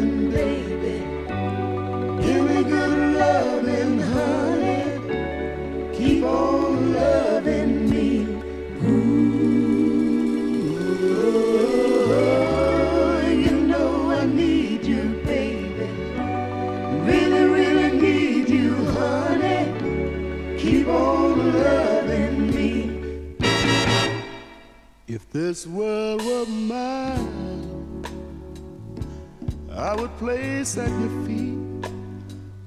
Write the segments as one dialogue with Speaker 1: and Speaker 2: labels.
Speaker 1: baby. Give me good loving, honey. Keep on loving me. Ooh, you know I need you, baby. Really, really need you, honey. Keep on loving me. If this world were mine, I would place at your feet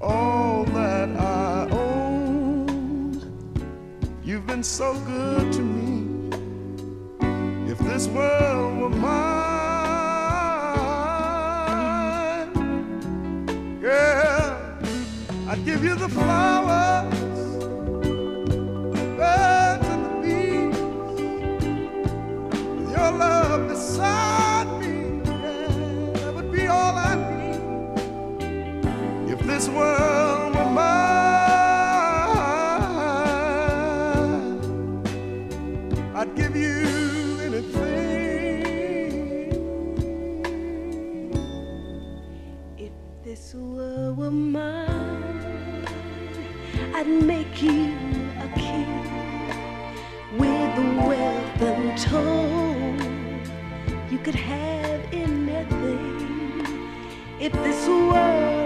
Speaker 1: all that I own. You've been so good to me. If this world were mine, girl, I'd give you the flowers, the birds and the bees. With your love beside this world were mine, I'd give you anything.
Speaker 2: If this world were mine, I'd make you a king with the wealth untold. You could have anything. If this world